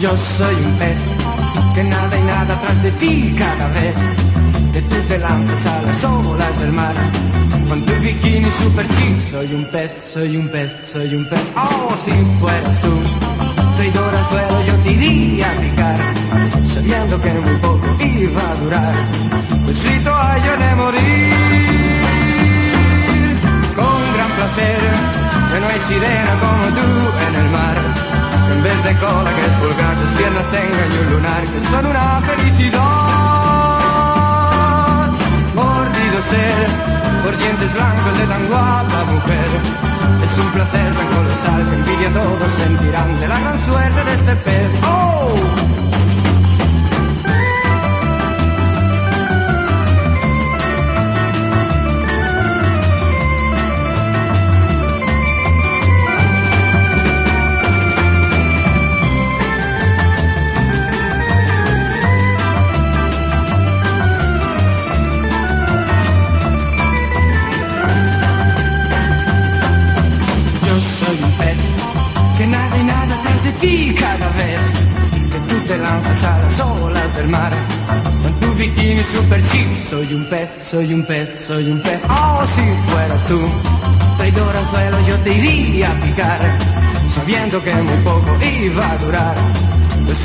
Yo soy un pez que nada y nada tras de ti cada vez que tú te lanzas a las olas del mar. Con tu bikini super chic, soy un pez, soy un pez, soy un pez. Oh, si fueras tú, traidor al suelo, yo te iría a picar, sabiendo que muy poco iba a durar. Pues frito a yo de morir, con gran placer, que no hay sirena como tú en el mar. En vez de cola Por dientes blancos de tan guapa mujer. Es un placer tan colosal que envidia todos sentirán de la gran suerte de este pez. Que nada y nada tras de ti cada vez que tú te lanzas a las olas del mar. Con tu bikini super chic, soy un pez, soy un pez, soy un pez. Oh, si fueras tú, traidor al suelo, yo te iría a picar, sabiendo que muy poco iba a durar. Pues